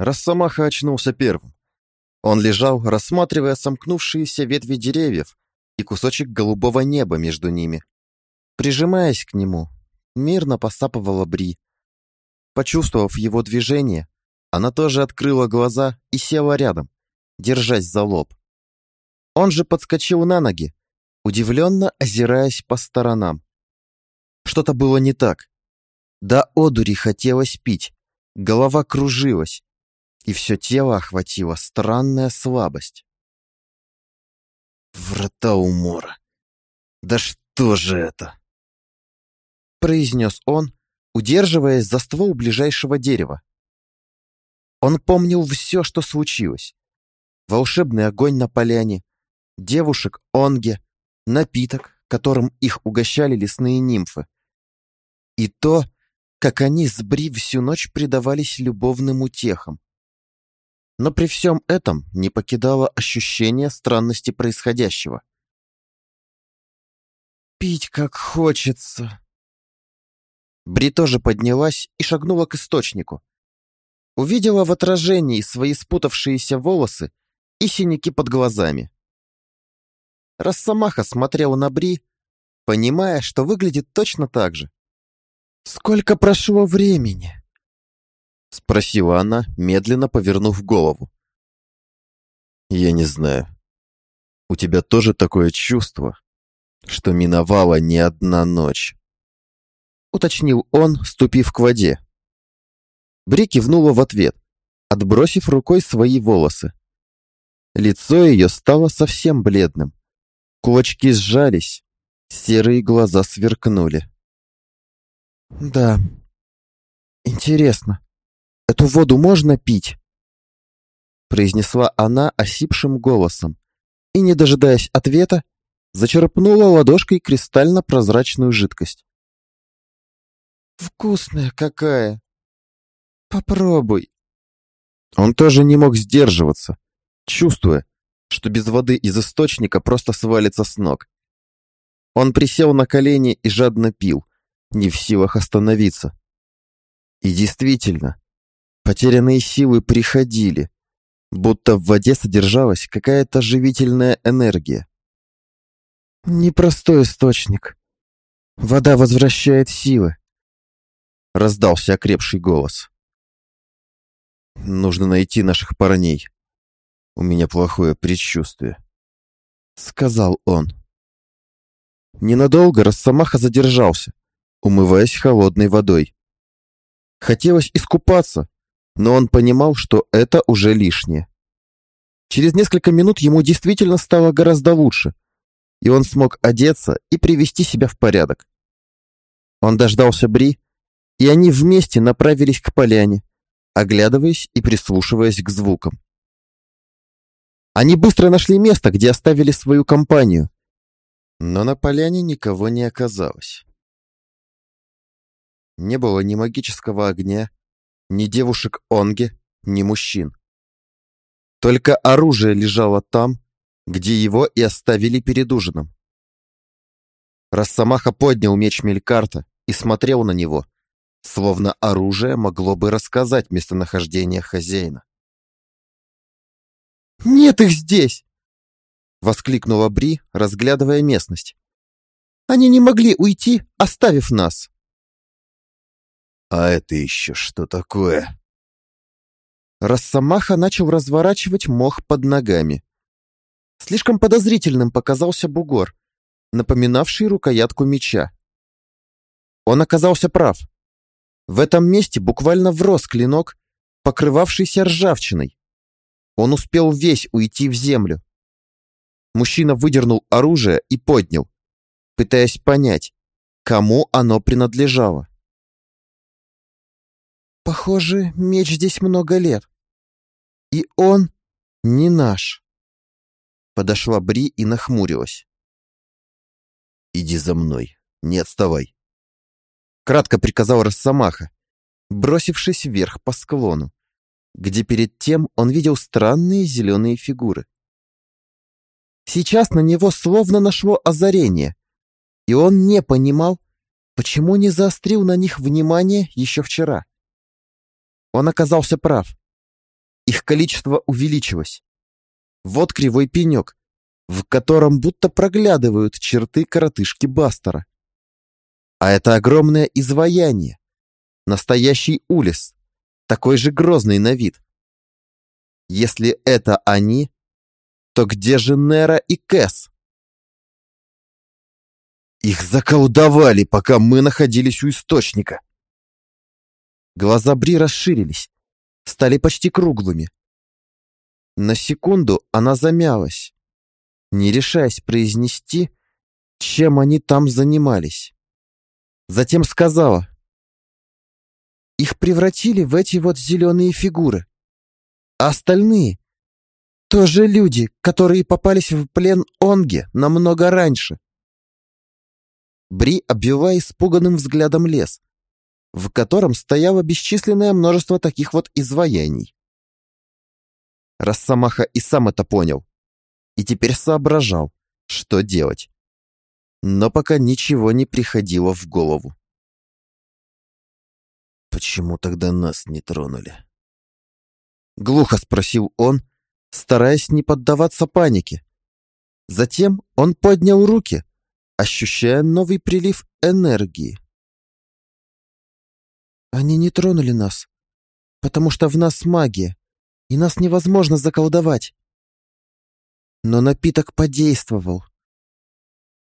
Росомаха очнулся первым. Он лежал, рассматривая сомкнувшиеся ветви деревьев и кусочек голубого неба между ними. Прижимаясь к нему, мирно посапывала Бри. Почувствовав его движение, она тоже открыла глаза и села рядом, держась за лоб. Он же подскочил на ноги, удивленно озираясь по сторонам. Что-то было не так. Да одури хотелось пить, голова кружилась, и все тело охватила странная слабость. «Врата умора! Да что же это?» произнес он, удерживаясь за ствол ближайшего дерева. Он помнил все, что случилось. Волшебный огонь на поляне, девушек Онге, напиток, которым их угощали лесные нимфы. И то, как они с Бри всю ночь предавались любовным утехам. Но при всем этом не покидало ощущение странности происходящего. «Пить как хочется!» Бри тоже поднялась и шагнула к источнику. Увидела в отражении свои спутавшиеся волосы и синяки под глазами. Росомаха смотрела на Бри, понимая, что выглядит точно так же. «Сколько прошло времени?» — спросила она, медленно повернув голову. «Я не знаю. У тебя тоже такое чувство, что миновала не одна ночь?» Уточнил он, ступив к воде. Бри кивнула в ответ, отбросив рукой свои волосы. Лицо ее стало совсем бледным. Кулачки сжались, серые глаза сверкнули. «Да. Интересно, эту воду можно пить?» произнесла она осипшим голосом и, не дожидаясь ответа, зачерпнула ладошкой кристально-прозрачную жидкость. «Вкусная какая! Попробуй!» Он тоже не мог сдерживаться, чувствуя, что без воды из источника просто свалится с ног. Он присел на колени и жадно пил, не в силах остановиться. И действительно, потерянные силы приходили, будто в воде содержалась какая-то живительная энергия. «Непростой источник. Вода возвращает силы», — раздался окрепший голос. «Нужно найти наших парней», у меня плохое предчувствие», — сказал он. Ненадолго Росомаха задержался, умываясь холодной водой. Хотелось искупаться, но он понимал, что это уже лишнее. Через несколько минут ему действительно стало гораздо лучше, и он смог одеться и привести себя в порядок. Он дождался Бри, и они вместе направились к поляне, оглядываясь и прислушиваясь к звукам. Они быстро нашли место, где оставили свою компанию. Но на поляне никого не оказалось. Не было ни магического огня, ни девушек Онге, ни мужчин. Только оружие лежало там, где его и оставили перед ужином. Росомаха поднял меч Мелькарта и смотрел на него, словно оружие могло бы рассказать местонахождение хозяина. «Нет их здесь!» — воскликнула Бри, разглядывая местность. «Они не могли уйти, оставив нас!» «А это еще что такое?» Росомаха начал разворачивать мох под ногами. Слишком подозрительным показался бугор, напоминавший рукоятку меча. Он оказался прав. В этом месте буквально врос клинок, покрывавшийся ржавчиной. Он успел весь уйти в землю. Мужчина выдернул оружие и поднял, пытаясь понять, кому оно принадлежало. «Похоже, меч здесь много лет. И он не наш». Подошла Бри и нахмурилась. «Иди за мной, не отставай», — кратко приказал Росомаха, бросившись вверх по склону где перед тем он видел странные зеленые фигуры. Сейчас на него словно нашло озарение, и он не понимал, почему не заострил на них внимание еще вчера. Он оказался прав. количество увеличилось. Вот кривой пенек, в котором будто проглядывают черты коротышки Бастера. А это огромное изваяние, настоящий улис, такой же грозный на вид. Если это они, то где же Нера и Кэс? Их заколдовали, пока мы находились у источника. Глаза Бри расширились, стали почти круглыми. На секунду она замялась, не решаясь произнести, чем они там занимались. Затем сказала. Их превратили в эти вот зеленые фигуры. А остальные — тоже люди, которые попались в плен Онге намного раньше. Бри обвела испуганным взглядом лес, в котором стояло бесчисленное множество таких вот изваяний. Росомаха и сам это понял, и теперь соображал, что делать. Но пока ничего не приходило в голову. «Почему тогда нас не тронули?» Глухо спросил он, стараясь не поддаваться панике. Затем он поднял руки, ощущая новый прилив энергии. Они не тронули нас, потому что в нас магия, и нас невозможно заколдовать. Но напиток подействовал.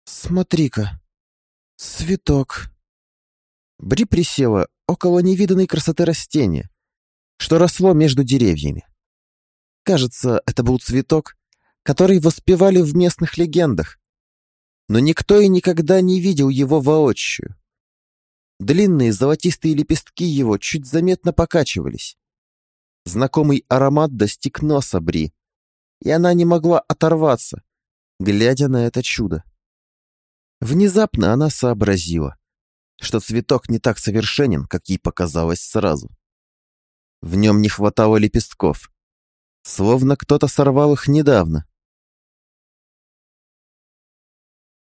Смотри-ка, цветок. Бри присела около невиданной красоты растения, что росло между деревьями. Кажется, это был цветок, который воспевали в местных легендах, но никто и никогда не видел его воочию. Длинные золотистые лепестки его чуть заметно покачивались. Знакомый аромат достиг носа Бри, и она не могла оторваться, глядя на это чудо. Внезапно она сообразила, что цветок не так совершенен, как ей показалось сразу. В нем не хватало лепестков, словно кто-то сорвал их недавно.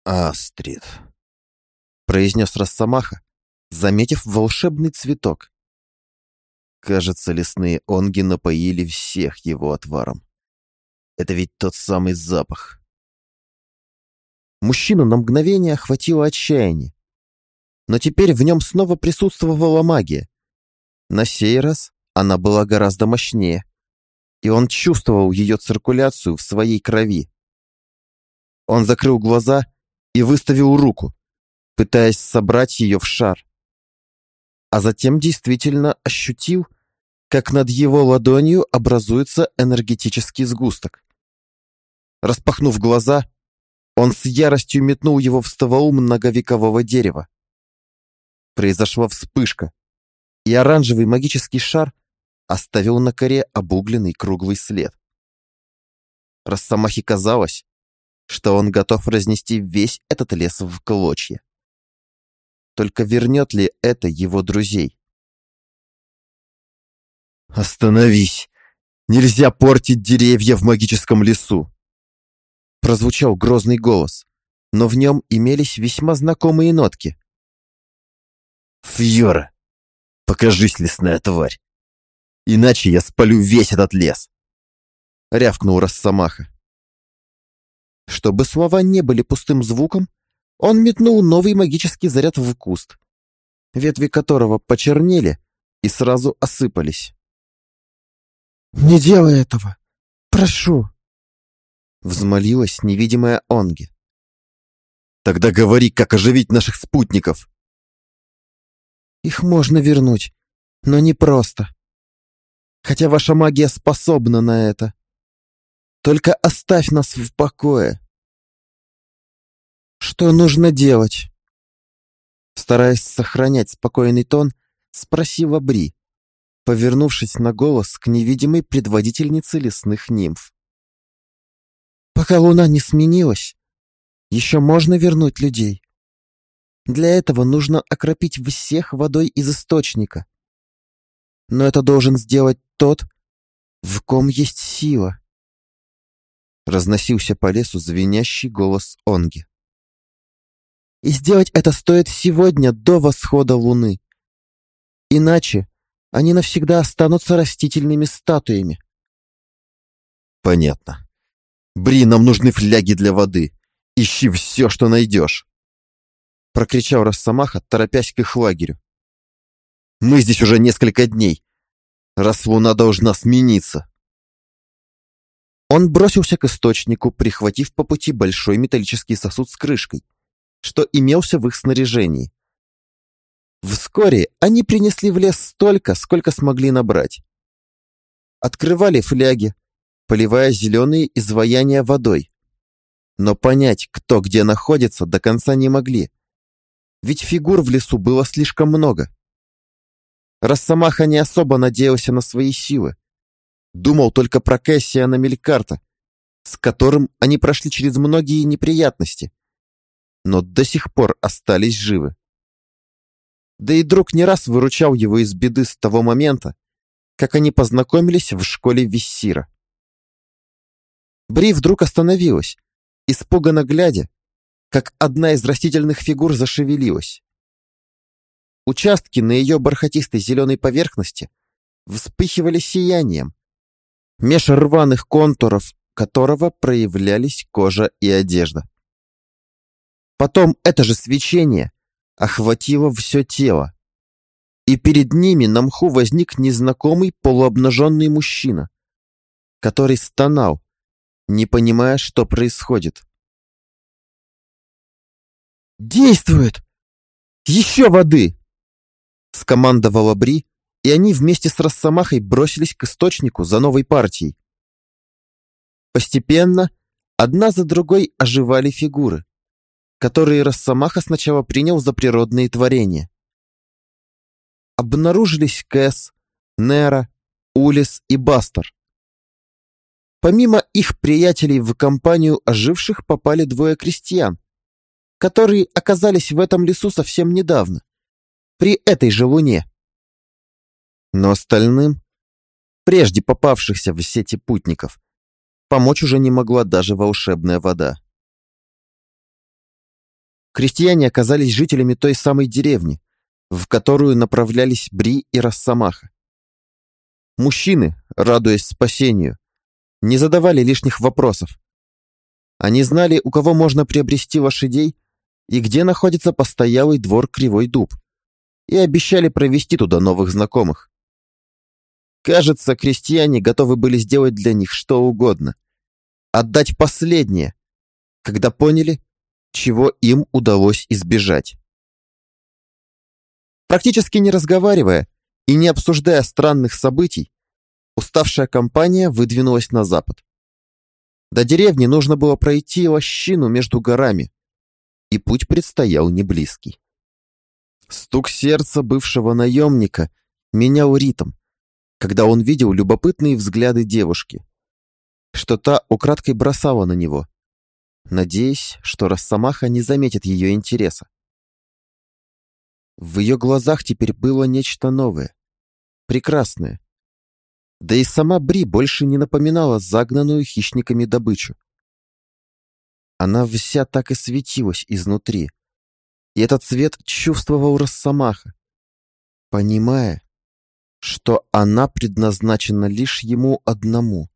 «Астрид», — произнес Росомаха, заметив волшебный цветок. Кажется, лесные онги напоили всех его отваром. Это ведь тот самый запах. Мужчину на мгновение охватило отчаяние. Но теперь в нем снова присутствовала магия. На сей раз она была гораздо мощнее, и он чувствовал ее циркуляцию в своей крови. Он закрыл глаза и выставил руку, пытаясь собрать ее в шар. А затем действительно ощутил, как над его ладонью образуется энергетический сгусток. Распахнув глаза, он с яростью метнул его в ствол многовекового дерева. Произошла вспышка, и оранжевый магический шар оставил на коре обугленный круглый след. Росомахе казалось, что он готов разнести весь этот лес в клочья. Только вернет ли это его друзей? «Остановись! Нельзя портить деревья в магическом лесу!» Прозвучал грозный голос, но в нем имелись весьма знакомые нотки. «Фьора, покажись, лесная тварь! Иначе я спалю весь этот лес!» Рявкнул Росомаха. Чтобы слова не были пустым звуком, он метнул новый магический заряд в куст, ветви которого почернели и сразу осыпались. «Не делай этого! Прошу!» Взмолилась невидимая Онги. «Тогда говори, как оживить наших спутников!» «Их можно вернуть, но не просто. Хотя ваша магия способна на это. Только оставь нас в покое. Что нужно делать? Стараясь сохранять спокойный тон, спросила Бри, повернувшись на голос к невидимой предводительнице лесных нимф. Пока луна не сменилась, еще можно вернуть людей. Для этого нужно окропить всех водой из источника. Но это должен сделать тот, в ком есть сила разносился по лесу звенящий голос Онги. И сделать это стоит сегодня до восхода луны. Иначе они навсегда останутся растительными статуями. Понятно. Бри, нам нужны фляги для воды. Ищи все, что найдешь. Прокричал Росомаха, торопясь к их лагерю. Мы здесь уже несколько дней. Раз луна должна смениться. Он бросился к источнику, прихватив по пути большой металлический сосуд с крышкой, что имелся в их снаряжении. Вскоре они принесли в лес столько, сколько смогли набрать. Открывали фляги, поливая зеленые изваяния водой. Но понять, кто где находится, до конца не могли. Ведь фигур в лесу было слишком много. Росомаха не особо надеялся на свои силы. Думал только про Кэссиана Мелькарта, с которым они прошли через многие неприятности, но до сих пор остались живы. Да и друг не раз выручал его из беды с того момента, как они познакомились в школе Виссира. Бри вдруг остановилась, испуганно глядя, как одна из растительных фигур зашевелилась. Участки на ее бархатистой зеленой поверхности вспыхивали сиянием, меж рваных контуров которого проявлялись кожа и одежда. Потом это же свечение охватило все тело, и перед ними на мху возник незнакомый полуобнаженный мужчина, который стонал, не понимая, что происходит. «Действует! Еще воды!» скомандовала Бри, и они вместе с Росомахой бросились к источнику за новой партией. Постепенно одна за другой оживали фигуры, которые Росомаха сначала принял за природные творения. Обнаружились Кэс, Нера, Улис и Бастер. Помимо их приятелей в компанию оживших попали двое крестьян, которые оказались в этом лесу совсем недавно при этой же луне. Но остальным, прежде попавшихся в сети путников, помочь уже не могла даже волшебная вода. Крестьяне оказались жителями той самой деревни, в которую направлялись Бри и Росомаха. Мужчины, радуясь спасению, не задавали лишних вопросов. Они знали, у кого можно приобрести лошадей и где находится постоялый двор Кривой Дуб и обещали провести туда новых знакомых. Кажется, крестьяне готовы были сделать для них что угодно. Отдать последнее, когда поняли, чего им удалось избежать. Практически не разговаривая и не обсуждая странных событий, уставшая компания выдвинулась на запад. До деревни нужно было пройти лощину между горами, и путь предстоял неблизкий. Стук сердца бывшего наемника менял ритм, когда он видел любопытные взгляды девушки, что та украдкой бросала на него, надеясь, что Росомаха не заметит ее интереса. В ее глазах теперь было нечто новое, прекрасное. Да и сама Бри больше не напоминала загнанную хищниками добычу. Она вся так и светилась изнутри, и этот цвет чувствовал Росомаха, понимая, что она предназначена лишь ему одному,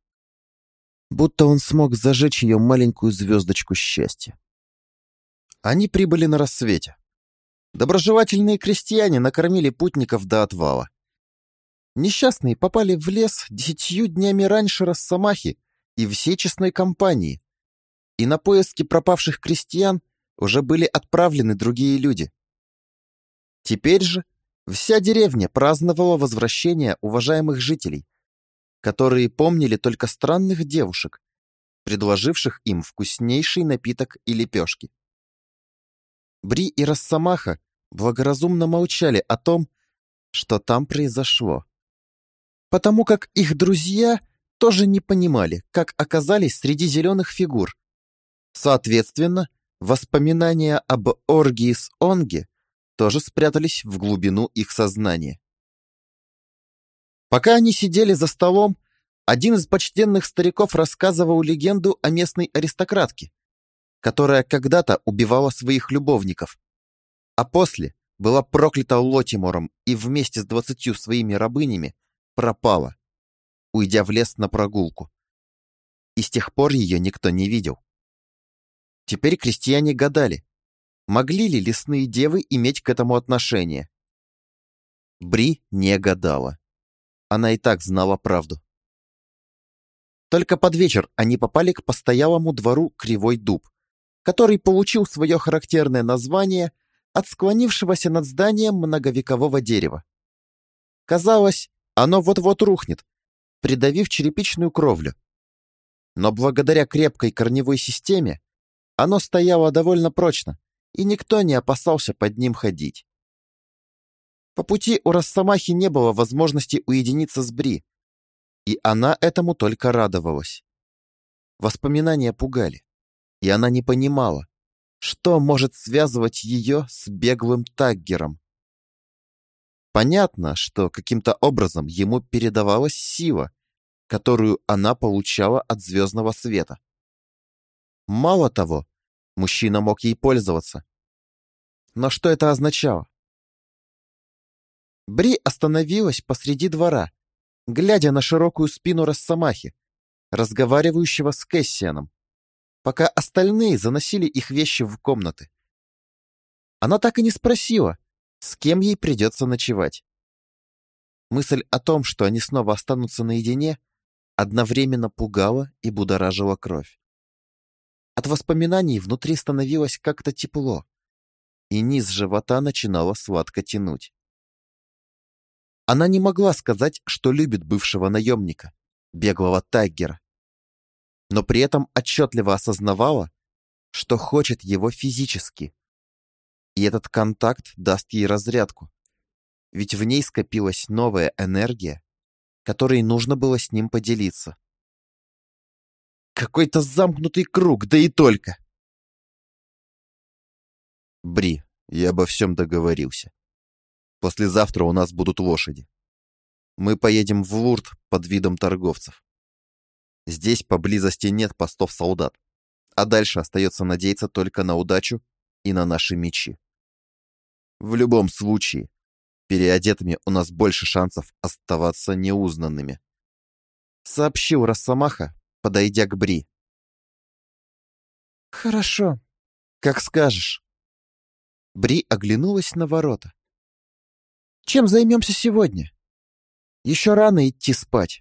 будто он смог зажечь ее маленькую звездочку счастья. Они прибыли на рассвете. Доброжелательные крестьяне накормили путников до отвала. Несчастные попали в лес десятью днями раньше Росомахи и всей честной компании, и на поиски пропавших крестьян уже были отправлены другие люди. Теперь же вся деревня праздновала возвращение уважаемых жителей, которые помнили только странных девушек, предложивших им вкуснейший напиток и лепешки. Бри и Росомаха благоразумно молчали о том, что там произошло, потому как их друзья тоже не понимали, как оказались среди зеленых фигур. Соответственно, Воспоминания об оргии с Онге тоже спрятались в глубину их сознания. Пока они сидели за столом, один из почтенных стариков рассказывал легенду о местной аристократке, которая когда-то убивала своих любовников, а после была проклята Лотимором и вместе с двадцатью своими рабынями пропала, уйдя в лес на прогулку. и с тех пор ее никто не видел. Теперь крестьяне гадали, могли ли лесные девы иметь к этому отношение. Бри не гадала. Она и так знала правду. Только под вечер они попали к постоялому двору Кривой Дуб, который получил свое характерное название от склонившегося над зданием многовекового дерева. Казалось, оно вот-вот рухнет, придавив черепичную кровлю. Но благодаря крепкой корневой системе оно стояло довольно прочно, и никто не опасался под ним ходить. По пути у Росомахи не было возможности уединиться с Бри, и она этому только радовалась. Воспоминания пугали, и она не понимала, что может связывать ее с беглым Таггером. Понятно, что каким-то образом ему передавалась сила, которую она получала от звездного света. Мало того, мужчина мог ей пользоваться. Но что это означало? Бри остановилась посреди двора, глядя на широкую спину Росомахи, разговаривающего с Кэссианом, пока остальные заносили их вещи в комнаты. Она так и не спросила, с кем ей придется ночевать. Мысль о том, что они снова останутся наедине, одновременно пугала и будоражила кровь. От воспоминаний внутри становилось как-то тепло, и низ живота начинало сладко тянуть. Она не могла сказать, что любит бывшего наемника, беглого Тайгера, но при этом отчетливо осознавала, что хочет его физически. И этот контакт даст ей разрядку, ведь в ней скопилась новая энергия, которой нужно было с ним поделиться. Какой-то замкнутый круг, да и только. Бри, я обо всем договорился. Послезавтра у нас будут лошади. Мы поедем в Лурд под видом торговцев. Здесь поблизости нет постов солдат, а дальше остается надеяться только на удачу и на наши мечи. В любом случае, переодетыми у нас больше шансов оставаться неузнанными. Сообщил Росомаха, подойдя к Бри. «Хорошо, как скажешь». Бри оглянулась на ворота. «Чем займемся сегодня? Еще рано идти спать».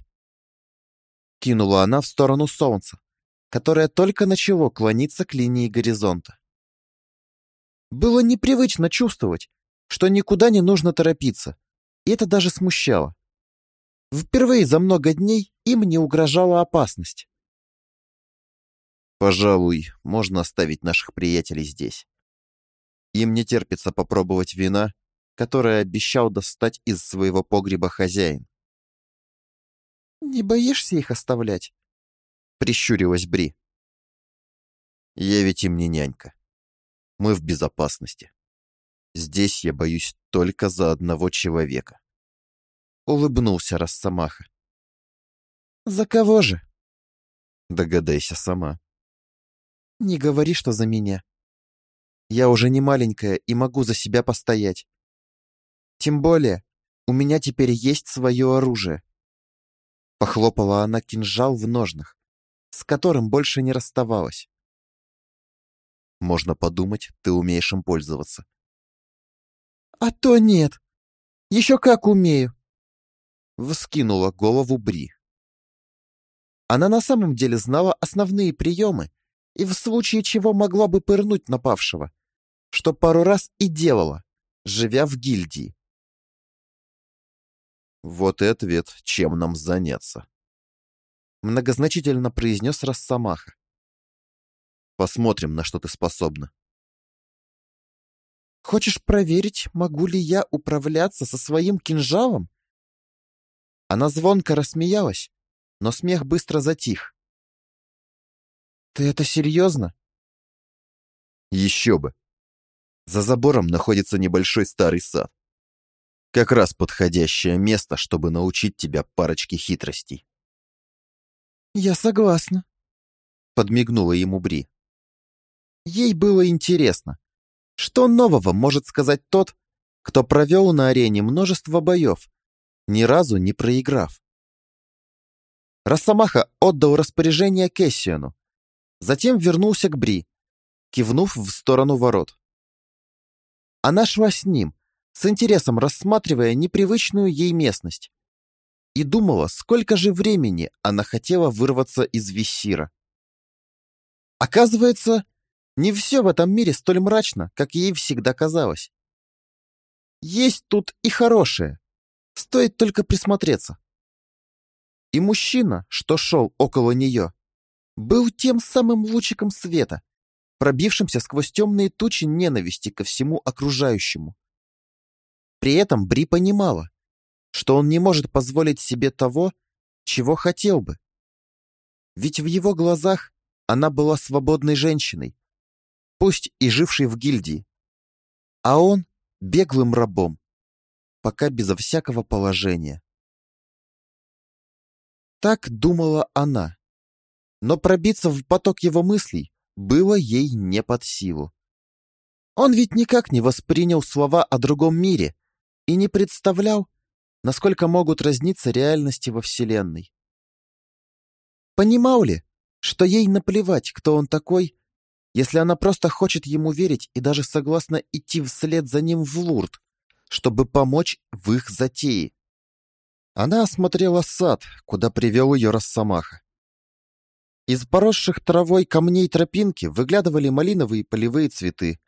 Кинула она в сторону солнца, которое только начало клониться к линии горизонта. Было непривычно чувствовать, что никуда не нужно торопиться, и это даже смущало. Впервые за много дней им не угрожала опасность. Пожалуй, можно оставить наших приятелей здесь. Им не терпится попробовать вина, которое обещал достать из своего погреба хозяин. «Не боишься их оставлять?» — прищурилась Бри. «Я ведь им не нянька. Мы в безопасности. Здесь я боюсь только за одного человека». Улыбнулся Росомаха. «За кого же?» «Догадайся сама». «Не говори, что за меня. Я уже не маленькая и могу за себя постоять. Тем более, у меня теперь есть свое оружие. Похлопала она кинжал в ножнах, с которым больше не расставалась. Можно подумать, ты умеешь им пользоваться. А то нет. Еще как умею. Вскинула голову Бри. Она на самом деле знала основные приемы и в случае чего могла бы пырнуть напавшего, что пару раз и делала, живя в гильдии. Вот и ответ, чем нам заняться. Многозначительно произнес Росомаха. Посмотрим, на что ты способна. Хочешь проверить, могу ли я управляться со своим кинжалом? Она звонко рассмеялась, но смех быстро затих. Ты это серьезно? Еще бы. За забором находится небольшой старый сад. Как раз подходящее место, чтобы научить тебя парочке хитростей. «Я согласна», — подмигнула ему Бри. Ей было интересно, что нового может сказать тот, кто провел на арене множество боев, ни разу не проиграв. Росомаха отдал распоряжение Кэссиану, затем вернулся к Бри, кивнув в сторону ворот. Она шла с ним, с интересом рассматривая непривычную ей местность, и думала, сколько же времени она хотела вырваться из Виссира. Оказывается, не все в этом мире столь мрачно, как ей всегда казалось. Есть тут и хорошее, стоит только присмотреться. И мужчина, что шел около нее, был тем самым лучиком света, пробившимся сквозь темные тучи ненависти ко всему окружающему. При этом Бри понимала, что он не может позволить себе того, чего хотел бы. Ведь в его глазах она была свободной женщиной, пусть и жившей в гильдии, а он — беглым рабом, пока безо всякого положения. Так думала она, но пробиться в поток его мыслей было ей не под силу. Он ведь никак не воспринял слова о другом мире и не представлял, насколько могут разниться реальности во Вселенной. Понимал ли, что ей наплевать, кто он такой, если она просто хочет ему верить и даже согласна идти вслед за ним в Лурд, чтобы помочь в их затее? Она осмотрела сад, куда привел ее Росомаха. Из поросших травой камней тропинки выглядывали малиновые полевые цветы.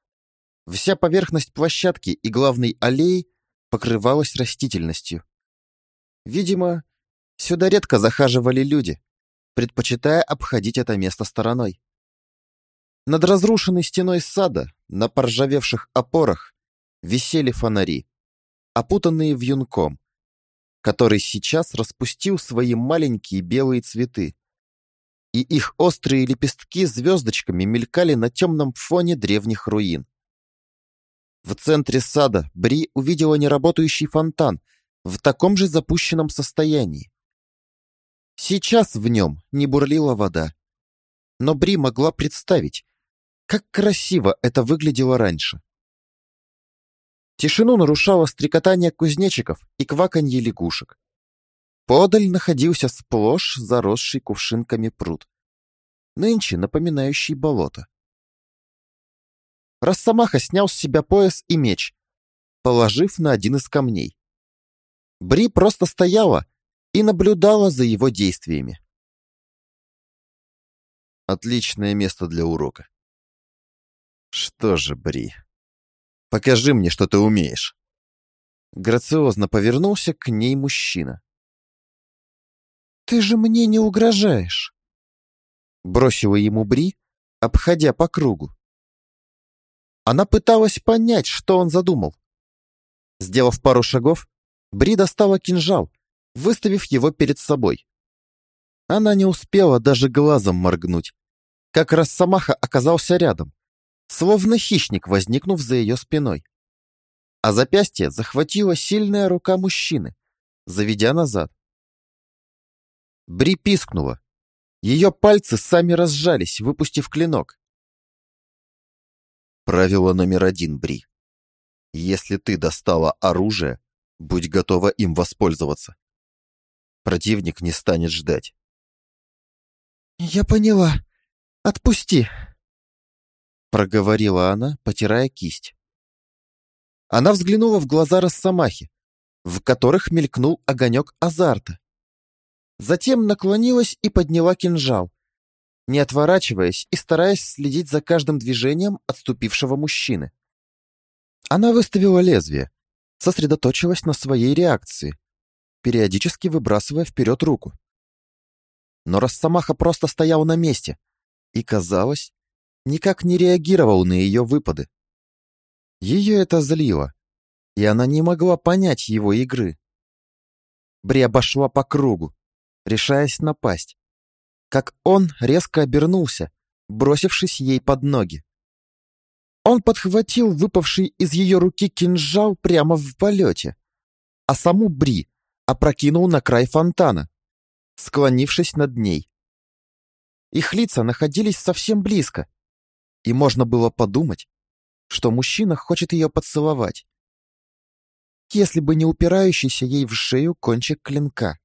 Вся поверхность площадки и главной аллеи покрывалась растительностью. Видимо, сюда редко захаживали люди, предпочитая обходить это место стороной. Над разрушенной стеной сада, на поржавевших опорах, висели фонари, опутанные вьюнком, который сейчас распустил свои маленькие белые цветы, и их острые лепестки звездочками мелькали на темном фоне древних руин. В центре сада Бри увидела неработающий фонтан в таком же запущенном состоянии. Сейчас в нем не бурлила вода, но Бри могла представить, как красиво это выглядело раньше. Тишину нарушало стрекотание кузнечиков и кваканье лягушек. Подаль находился сплошь заросший кувшинками пруд, нынче напоминающий болото. Росомаха снял с себя пояс и меч, положив на один из камней. Бри просто стояла и наблюдала за его действиями. Отличное место для урока. Что же, Бри, покажи мне, что ты умеешь. Грациозно повернулся к ней мужчина. «Ты же мне не угрожаешь!» Бросила ему Бри, обходя по кругу. Она пыталась понять, что он задумал. Сделав пару шагов, Бри достала кинжал, выставив его перед собой. Она не успела даже глазом моргнуть, как раз Самаха оказался рядом, словно хищник, возникнув за ее спиной. А запястье захватила сильная рука мужчины, заведя назад. Бри пискнула. Ее пальцы сами разжались, выпустив клинок. Правило номер один, Бри. Если ты достала оружие, будь готова им воспользоваться. Противник не станет ждать. «Я поняла. Отпусти!» Проговорила она, потирая кисть. Она взглянула в глаза Росомахи, в которых мелькнул огонек азарта. Затем наклонилась и подняла кинжал, не отворачиваясь и стараясь следить за каждым движением отступившего мужчины. Она выставила лезвие, сосредоточилась на своей реакции, периодически выбрасывая вперед руку. Но Росомаха просто стоял на месте и, казалось, никак не реагировал на ее выпады. Ее это злило, и она не могла понять его игры. Бри обошла по кругу, решаясь напасть, как он резко обернулся, бросившись ей под ноги. Он подхватил выпавший из ее руки кинжал прямо в полете, а саму Бри опрокинул на край фонтана, склонившись над ней. Их лица находились совсем близко, и можно было подумать, что мужчина хочет ее поцеловать, если бы не упирающийся ей в шею кончик клинка.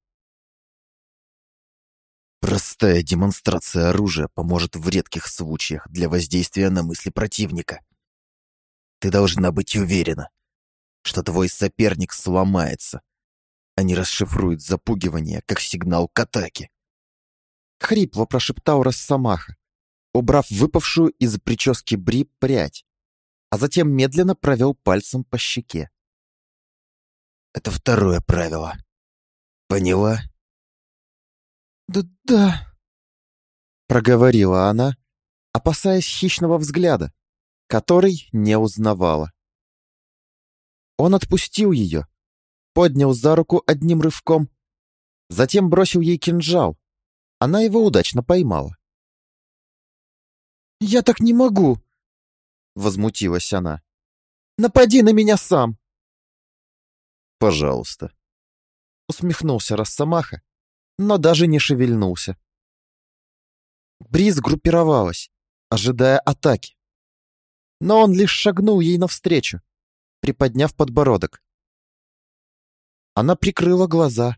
Простая демонстрация оружия поможет в редких случаях для воздействия на мысли противника. Ты должна быть уверена, что твой соперник сломается, а не расшифрует запугивание как сигнал к атаке. Хрипло прошептал Росомаха, убрав выпавшую из прически Бри прядь, а затем медленно провел пальцем по щеке. Это второе правило. Поняла? «Да-да», — проговорила она, опасаясь хищного взгляда, который не узнавала. Он отпустил ее, поднял за руку одним рывком, затем бросил ей кинжал. Она его удачно поймала. «Я так не могу!» — возмутилась она. «Напади на меня сам!» «Пожалуйста!» — усмехнулся Росомаха, но даже не шевельнулся. Бриз группировалась, ожидая атаки. Но он лишь шагнул ей навстречу, приподняв подбородок. Она прикрыла глаза,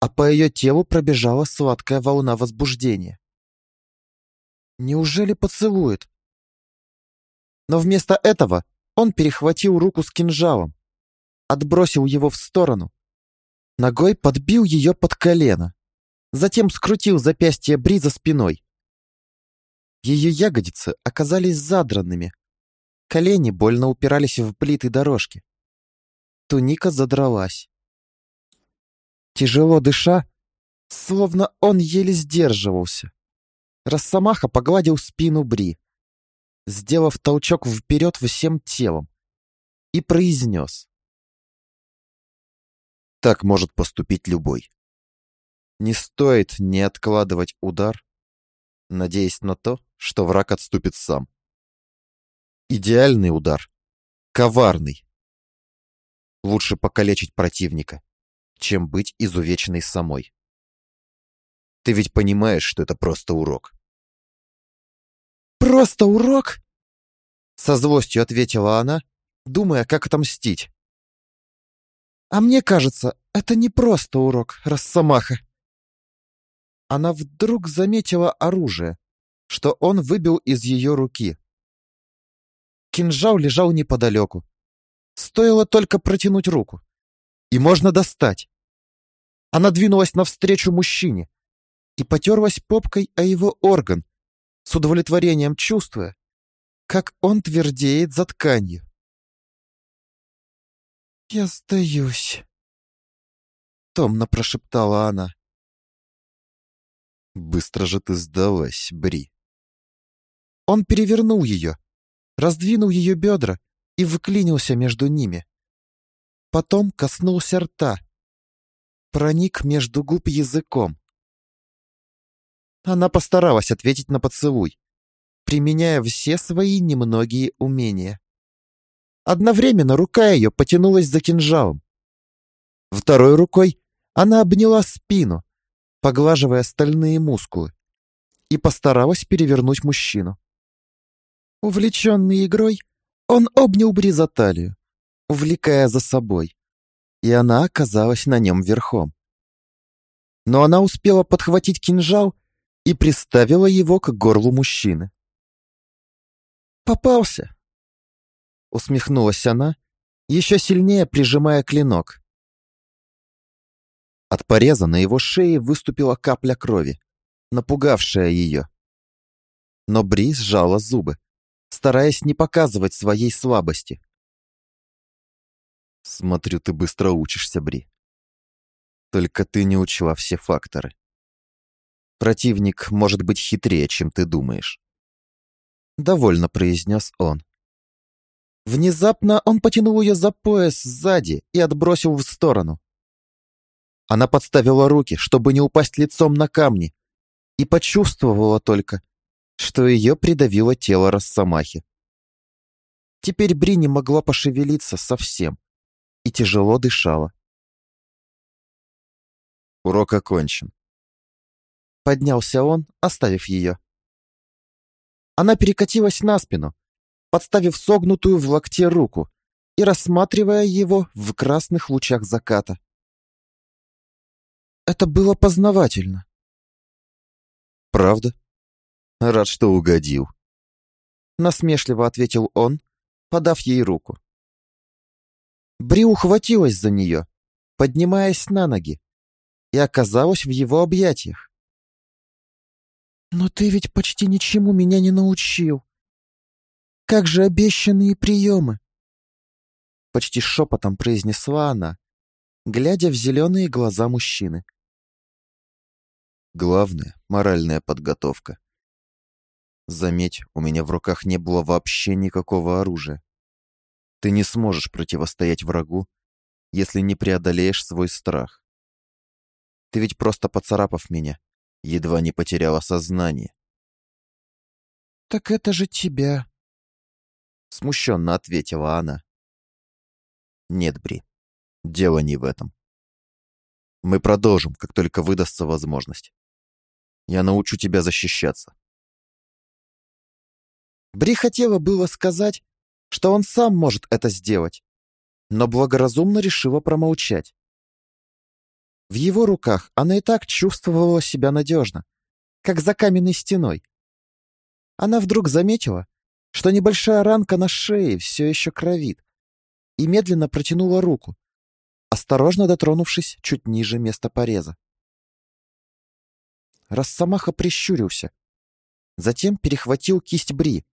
а по ее телу пробежала сладкая волна возбуждения. Неужели поцелует? Но вместо этого он перехватил руку с кинжалом, отбросил его в сторону, ногой подбил ее под колено затем скрутил запястье Бри за спиной. Ее ягодицы оказались задранными. Колени больно упирались в плиты дорожки. Туника задралась. Тяжело дыша, словно он еле сдерживался. Росомаха погладил спину Бри, сделав толчок вперед всем телом, и произнес. Так может поступить любой. Не стоит не откладывать удар, надеясь на то, что враг отступит сам. Идеальный удар. Коварный. Лучше покалечить противника, чем быть изувеченной самой. Ты ведь понимаешь, что это просто урок. «Просто урок?» Со злостью ответила она, думая, как отомстить. «А мне кажется, это не просто урок, Росомаха она вдруг заметила оружие, что он выбил из ее руки. Кинжал лежал неподалеку. Стоило только протянуть руку. И можно достать. Она двинулась навстречу мужчине и потерлась попкой о его орган, с удовлетворением чувствуя, как он твердеет за тканью. «Я сдаюсь», — томно прошептала она. Быстро же ты сдалась, Бри. Он перевернул ее, раздвинул ее бедра и выклинился между ними. Потом коснулся рта, проник между губ языком. Она постаралась ответить на поцелуй, применяя все свои немногие умения. Одновременно рука ее потянулась за кинжалом. Второй рукой она обняла спину, поглаживая стальные мускулы, и постаралась перевернуть мужчину. Увлеченный игрой, он обнял Бри за талию, увлекая за собой, и она оказалась на нем верхом. Но она успела подхватить кинжал и приставила его к горлу мужчины. «Попался!» — усмехнулась она, еще сильнее прижимая клинок. От пореза на его шее выступила капля крови, напугавшая ее. Но Бри сжала зубы, стараясь не показывать своей слабости. «Смотрю, ты быстро учишься, Бри. Только ты не учла все факторы. Противник может быть хитрее, чем ты думаешь». Довольно произнес он. Внезапно он потянул ее за пояс сзади и отбросил в сторону. Она подставила руки, чтобы не упасть лицом на камни, и почувствовала только, что ее придавило тело Росомахи. Теперь Бри не могла пошевелиться совсем и тяжело дышала. Урок окончен. Поднялся он, оставив ее. Она перекатилась на спину, подставив согнутую в локте руку и рассматривая его в красных лучах заката. Это было познавательно. Правда? Рад, что угодил. Насмешливо ответил он, подав ей руку. Бри ухватилась за нее, поднимаясь на ноги, и оказалась в его объятиях. «Но ты ведь почти ничему меня не научил. Как же обещанные приемы?» Почти шепотом произнесла она, глядя в зеленые глаза мужчины. Главное — моральная подготовка. Заметь, у меня в руках не было вообще никакого оружия. Ты не сможешь противостоять врагу, если не преодолеешь свой страх. Ты ведь просто поцарапав меня, едва не потеряла сознание. «Так это же тебя», — смущенно ответила она. «Нет, Бри, дело не в этом. Мы продолжим, как только выдастся возможность. Я научу тебя защищаться. Бри хотела было сказать, что он сам может это сделать, но благоразумно решила промолчать. В его руках она и так чувствовала себя надежно, как за каменной стеной. Она вдруг заметила, что небольшая ранка на шее все еще кровит, и медленно протянула руку, осторожно дотронувшись чуть ниже места пореза. Росомаха прищурился. Затем перехватил кисть Бри,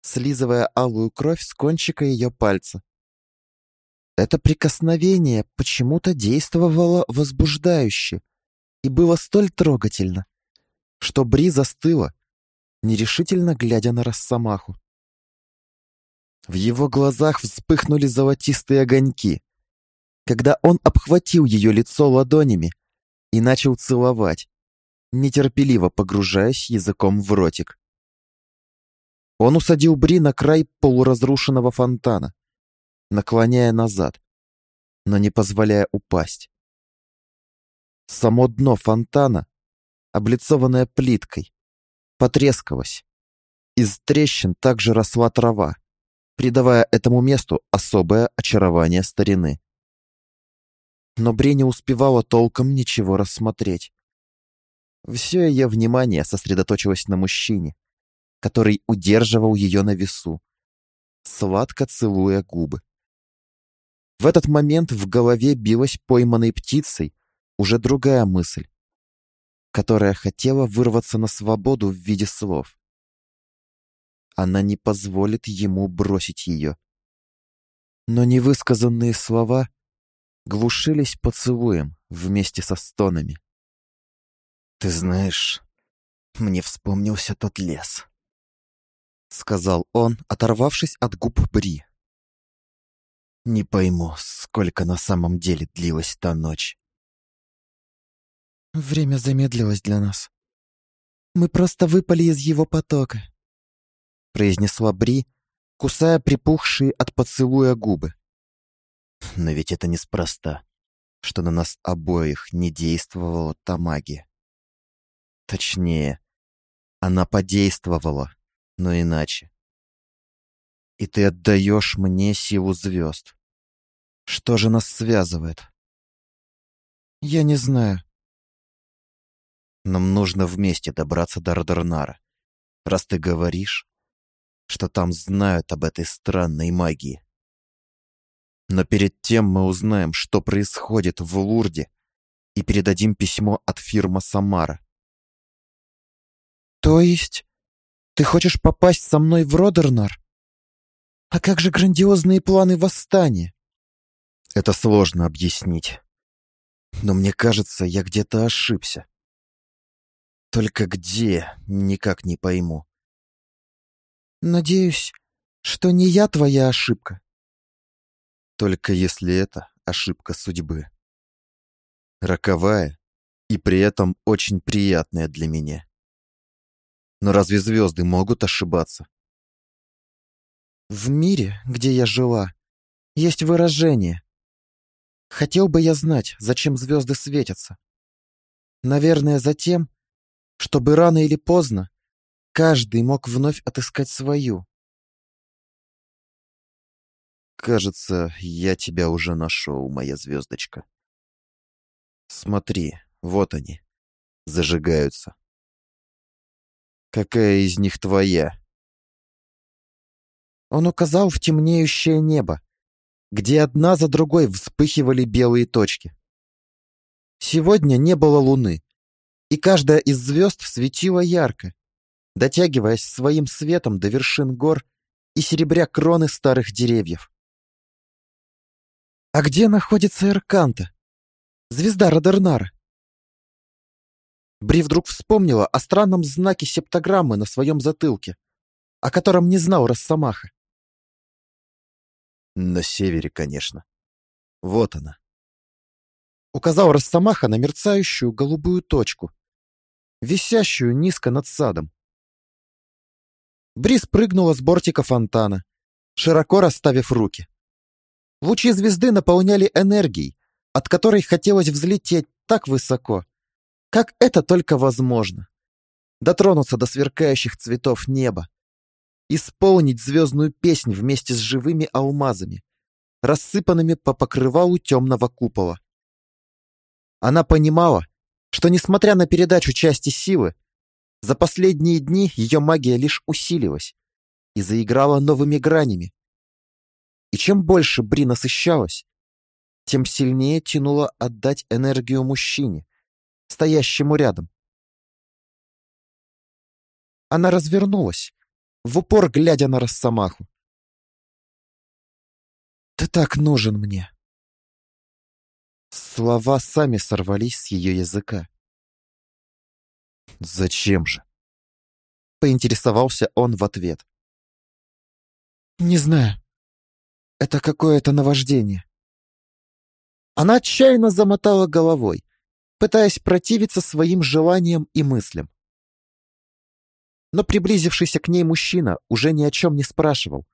слизывая алую кровь с кончика ее пальца. Это прикосновение почему-то действовало возбуждающе и было столь трогательно, что Бри застыла, нерешительно глядя на Росомаху. В его глазах вспыхнули золотистые огоньки, когда он обхватил ее лицо ладонями и начал целовать, нетерпеливо погружаясь языком в ротик. Он усадил Бри на край полуразрушенного фонтана, наклоняя назад, но не позволяя упасть. Само дно фонтана, облицованное плиткой, потрескалось. Из трещин также росла трава, придавая этому месту особое очарование старины. Но Бри не успевала толком ничего рассмотреть. Все ее внимание сосредоточилось на мужчине, который удерживал ее на весу, сладко целуя губы. В этот момент в голове билась пойманной птицей уже другая мысль, которая хотела вырваться на свободу в виде слов. Она не позволит ему бросить ее. Но невысказанные слова глушились поцелуем вместе со стонами. «Ты знаешь, мне вспомнился тот лес», — сказал он, оторвавшись от губ Бри. «Не пойму, сколько на самом деле длилась та ночь». «Время замедлилось для нас. Мы просто выпали из его потока», — произнесла Бри, кусая припухшие от поцелуя губы. «Но ведь это неспроста, что на нас обоих не действовала та магия. Точнее, она подействовала, но иначе. И ты отдаешь мне силу звезд. Что же нас связывает? Я не знаю. Нам нужно вместе добраться до Радарнара, раз ты говоришь, что там знают об этой странной магии. Но перед тем мы узнаем, что происходит в Лурде, и передадим письмо от фирмы Самара. То есть ты хочешь попасть со мной в Родернар? А как же грандиозные планы восстания? Это сложно объяснить. Но мне кажется, я где-то ошибся. Только где, никак не пойму. Надеюсь, что не я твоя ошибка. Только если это ошибка судьбы. Роковая и при этом очень приятная для меня. Но разве звезды могут ошибаться? В мире, где я жила, есть выражение. Хотел бы я знать, зачем звезды светятся. Наверное, за тем, чтобы рано или поздно каждый мог вновь отыскать свою. Кажется, я тебя уже нашел, моя звездочка. Смотри, вот они, зажигаются. Какая из них твоя? Он указал в темнеющее небо, где одна за другой вспыхивали белые точки. Сегодня не было луны, и каждая из звезд светила ярко, дотягиваясь своим светом до вершин гор и серебря кроны старых деревьев. «А где находится Эрканта? Звезда Радернара?» Бри вдруг вспомнила о странном знаке септограммы на своем затылке, о котором не знал Росомаха. На севере, конечно. Вот она. Указал Росомаха на мерцающую голубую точку, висящую низко над садом. Бри спрыгнула с бортика фонтана, широко расставив руки. Лучи звезды наполняли энергией, от которой хотелось взлететь так высоко, как это только возможно. Дотронуться до сверкающих цветов неба, исполнить звездную песнь вместе с живыми алмазами, рассыпанными по покрывалу темного купола. Она понимала, что, несмотря на передачу части силы, за последние дни ее магия лишь усилилась и заиграла новыми гранями. И чем больше Бри насыщалась, тем сильнее тянуло отдать энергию мужчине, стоящему рядом. Она развернулась, в упор глядя на Росомаху. «Ты так нужен мне!» Слова сами сорвались с ее языка. «Зачем же?» Поинтересовался он в ответ. «Не знаю. Это какое-то наваждение». Она отчаянно замотала головой, пытаясь противиться своим желаниям и мыслям но приблизившийся к ней мужчина уже ни о чем не спрашивал.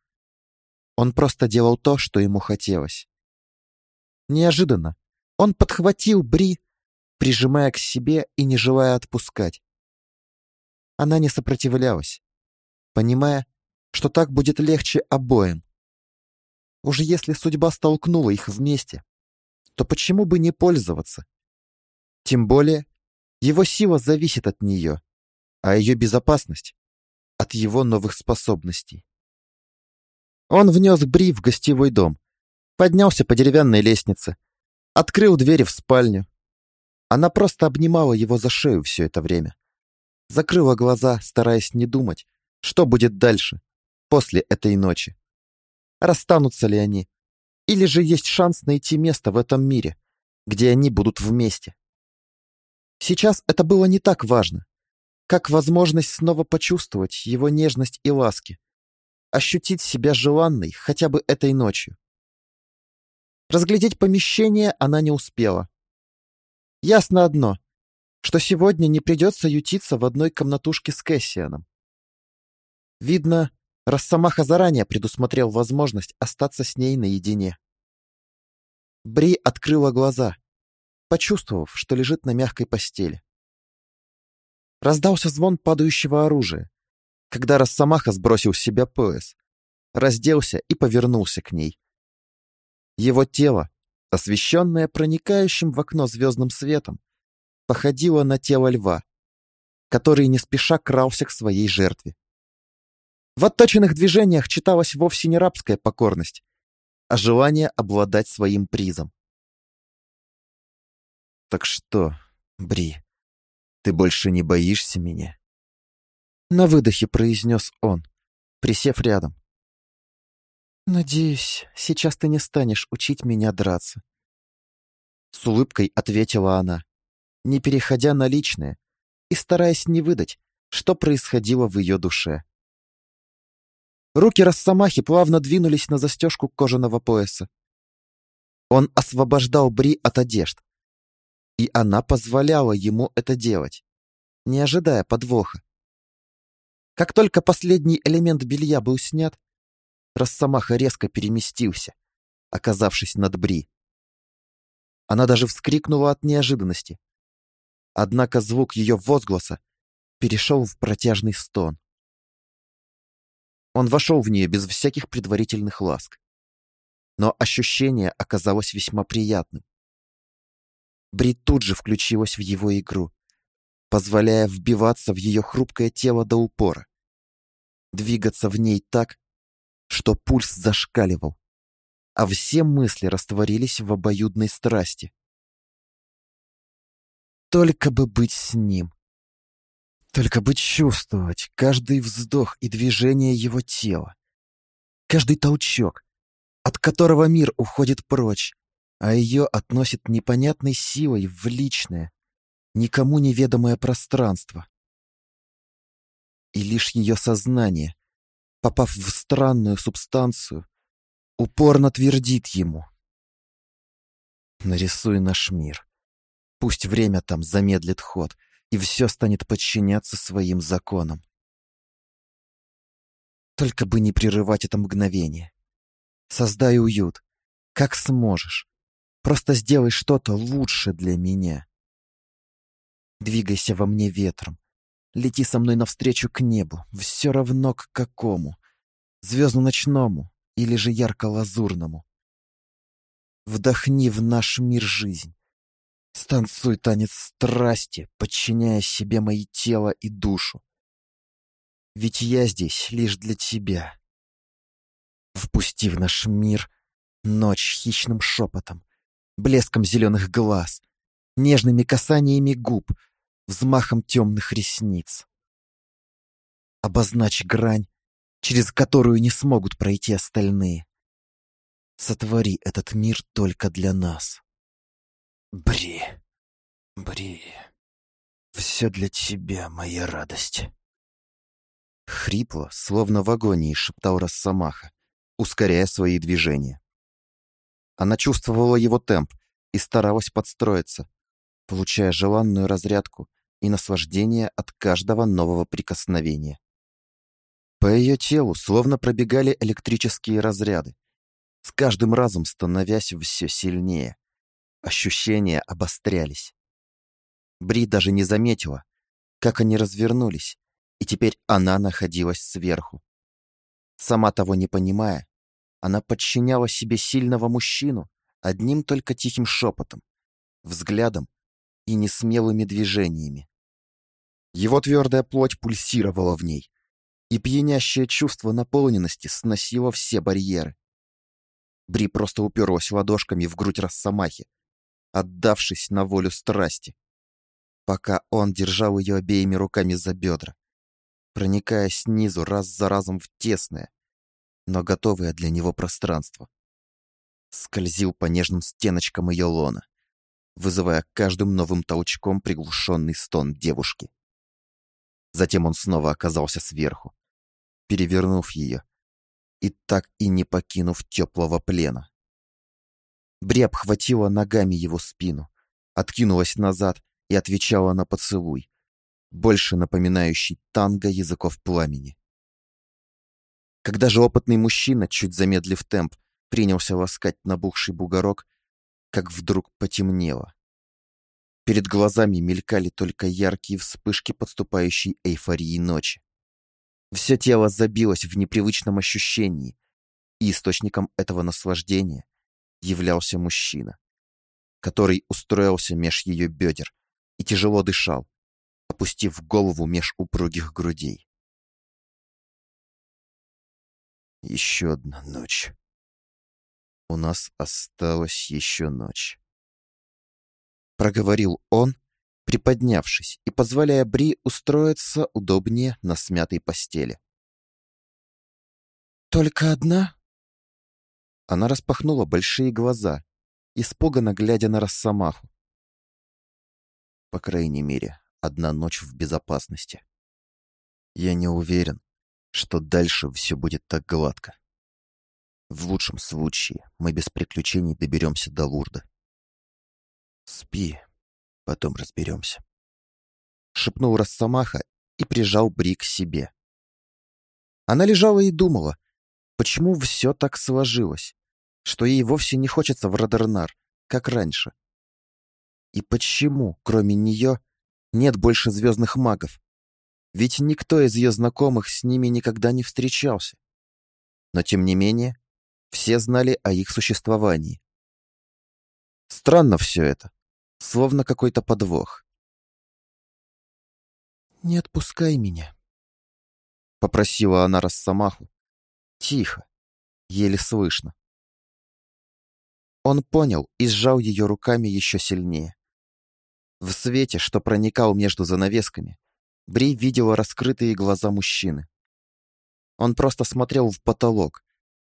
Он просто делал то, что ему хотелось. Неожиданно он подхватил Бри, прижимая к себе и не желая отпускать. Она не сопротивлялась, понимая, что так будет легче обоим. Уж если судьба столкнула их вместе, то почему бы не пользоваться? Тем более, его сила зависит от нее, а ее безопасность от его новых способностей. Он внес Бри в гостевой дом, поднялся по деревянной лестнице, открыл двери в спальню. Она просто обнимала его за шею все это время. Закрыла глаза, стараясь не думать, что будет дальше, после этой ночи. Расстанутся ли они? Или же есть шанс найти место в этом мире, где они будут вместе? Сейчас это было не так важно как возможность снова почувствовать его нежность и ласки, ощутить себя желанной хотя бы этой ночью. Разглядеть помещение она не успела. Ясно одно, что сегодня не придется ютиться в одной комнатушке с Кэссианом. Видно, Росомаха заранее предусмотрел возможность остаться с ней наедине. Бри открыла глаза, почувствовав, что лежит на мягкой постели. Раздался звон падающего оружия, когда Росомаха сбросил с себя пояс, разделся и повернулся к ней. Его тело, освещенное проникающим в окно звездным светом, походило на тело льва, который не спеша крался к своей жертве. В отточенных движениях читалась вовсе не рабская покорность, а желание обладать своим призом. «Так что, Бри?» Ты больше не боишься меня?» На выдохе произнес он, присев рядом. «Надеюсь, сейчас ты не станешь учить меня драться». С улыбкой ответила она, не переходя на личное и стараясь не выдать, что происходило в ее душе. Руки Росомахи плавно двинулись на застежку кожаного пояса. Он освобождал Бри от одежд, и она позволяла ему это делать, не ожидая подвоха. Как только последний элемент белья был снят, Росомаха резко переместился, оказавшись над Бри. Она даже вскрикнула от неожиданности. Однако звук ее возгласа перешел в протяжный стон. Он вошел в нее без всяких предварительных ласк. Но ощущение оказалось весьма приятным. Бри тут же включилась в его игру, позволяя вбиваться в ее хрупкое тело до упора, двигаться в ней так, что пульс зашкаливал, а все мысли растворились в обоюдной страсти. Только бы быть с ним. Только бы чувствовать каждый вздох и движение его тела. Каждый толчок, от которого мир уходит прочь, а ее относит непонятной силой в личное, никому неведомое пространство. И лишь ее сознание, попав в странную субстанцию, упорно твердит ему. Нарисуй наш мир. Пусть время там замедлит ход, и все станет подчиняться своим законам. Только бы не прерывать это мгновение. Создай уют, как сможешь. Просто сделай что-то лучше для меня. Двигайся во мне ветром. Лети со мной навстречу к небу, все равно к какому. Звездно-ночному или же ярко-лазурному. Вдохни в наш мир жизнь. Станцуй танец страсти, подчиняя себе мои тело и душу. Ведь я здесь лишь для тебя. Впусти в наш мир ночь хищным шепотом, блеском зеленых глаз, нежными касаниями губ, взмахом темных ресниц. Обозначь грань, через которую не смогут пройти остальные. Сотвори этот мир только для нас. Бри, Бри, все для тебя, моя радость. Хрипло, словно в агонии, шептал Росомаха, ускоряя свои движения. Она чувствовала его темп и старалась подстроиться, получая желанную разрядку и наслаждение от каждого нового прикосновения. По ее телу словно пробегали электрические разряды, с каждым разом становясь все сильнее. Ощущения обострялись. Бри даже не заметила, как они развернулись, и теперь она находилась сверху. Сама того не понимая, она подчиняла себе сильного мужчину одним только тихим шепотом, взглядом и несмелыми движениями. Его твердая плоть пульсировала в ней, и пьянящее чувство наполненности сносило все барьеры. Бри просто уперлась ладошками в грудь Росомахи, отдавшись на волю страсти, пока он держал ее обеими руками за бедра, проникая снизу раз за разом в тесное, но готовое для него пространство. Скользил по нежным стеночкам ее лона, вызывая каждым новым толчком приглушенный стон девушки. Затем он снова оказался сверху, перевернув ее, и так и не покинув теплого плена. Бри обхватила ногами его спину, откинулась назад и отвечала на поцелуй, больше напоминающий танго языков пламени. Когда же опытный мужчина, чуть замедлив темп, принялся ласкать набухший бугорок, как вдруг потемнело. Перед глазами мелькали только яркие вспышки подступающей эйфории ночи. Все тело забилось в непривычном ощущении, и источником этого наслаждения являлся мужчина, который устроился меж ее бедер и тяжело дышал, опустив голову меж упругих грудей. Еще одна ночь. У нас осталась еще ночь. Проговорил он, приподнявшись и позволяя Бри устроиться удобнее на смятой постели. «Только одна?» Она распахнула большие глаза, испуганно глядя на Росомаху. По крайней мере, одна ночь в безопасности. Я не уверен, что дальше все будет так гладко. В лучшем случае мы без приключений доберемся до Лурда. Спи, потом разберемся. Шепнул Росомаха и прижал Бри к себе. Она лежала и думала, почему все так сложилось что ей вовсе не хочется в Родернар, как раньше. И почему, кроме нее, нет больше звездных магов? Ведь никто из ее знакомых с ними никогда не встречался. Но тем не менее, все знали о их существовании. Странно все это, словно какой-то подвох. «Не отпускай меня», — попросила она Росомаху. Тихо, еле слышно. Он понял и сжал ее руками еще сильнее. В свете, что проникал между занавесками, Бри видела раскрытые глаза мужчины. Он просто смотрел в потолок,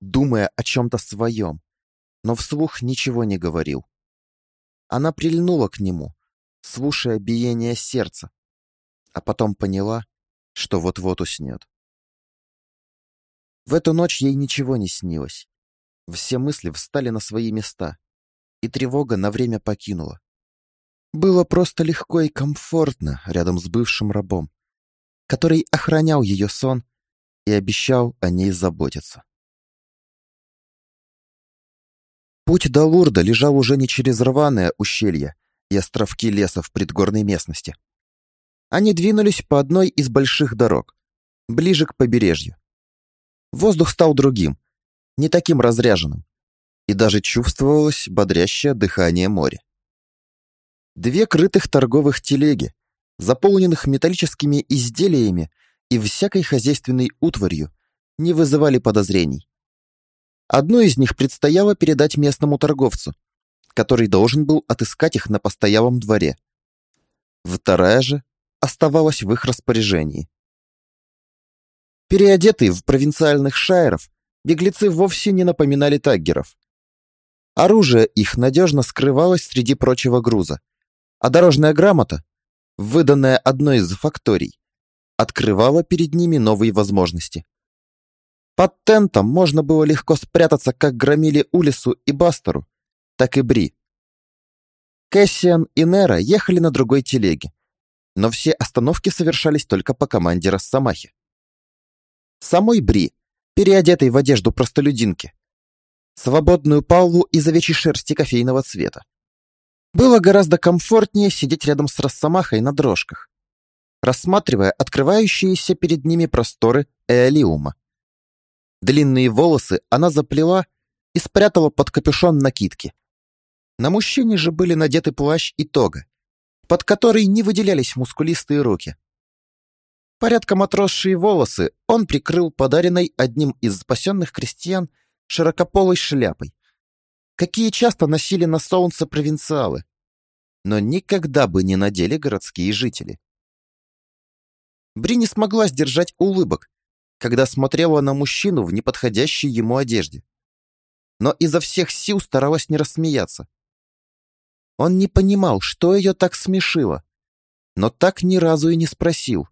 думая о чем-то своем, но вслух ничего не говорил. Она прильнула к нему, слушая биение сердца, а потом поняла, что вот-вот уснет. В эту ночь ей ничего не снилось. Все мысли встали на свои места, и тревога на время покинула. Было просто легко и комфортно рядом с бывшим рабом, который охранял ее сон и обещал о ней заботиться. Путь до Лурда лежал уже не через рваное ущелье и островки леса в предгорной местности. Они двинулись по одной из больших дорог, ближе к побережью. Воздух стал другим, не таким разряженным, и даже чувствовалось бодрящее дыхание моря. Две крытых торговых телеги, заполненных металлическими изделиями и всякой хозяйственной утварью, не вызывали подозрений. Одну из них предстояло передать местному торговцу, который должен был отыскать их на постоялом дворе. Вторая же оставалась в их распоряжении. Переодетые в провинциальных шайеров, беглецы вовсе не напоминали таггеров. Оружие их надежно скрывалось среди прочего груза, а дорожная грамота, выданная одной из факторий, открывала перед ними новые возможности. Под тентом можно было легко спрятаться, как громили Улису и Бастеру, так и Бри. Кэссиан и Нера ехали на другой телеге, но все остановки совершались только по команде Росомахи. Самой Бри, переодетой в одежду простолюдинки, свободную палву из овечьей шерсти кофейного цвета. Было гораздо комфортнее сидеть рядом с Росомахой на дрожках, рассматривая открывающиеся перед ними просторы Эолиума. Длинные волосы она заплела и спрятала под капюшон накидки. На мужчине же были надеты плащ и тога, под который не выделялись мускулистые руки. Порядком отросшие волосы он прикрыл подаренной одним из спасенных крестьян широкополой шляпой, какие часто носили на солнце провинциалы, но никогда бы не надели городские жители. Бри не смогла сдержать улыбок, когда смотрела на мужчину в неподходящей ему одежде. Но изо всех сил старалась не рассмеяться. Он не понимал, что ее так смешило, но так ни разу и не спросил.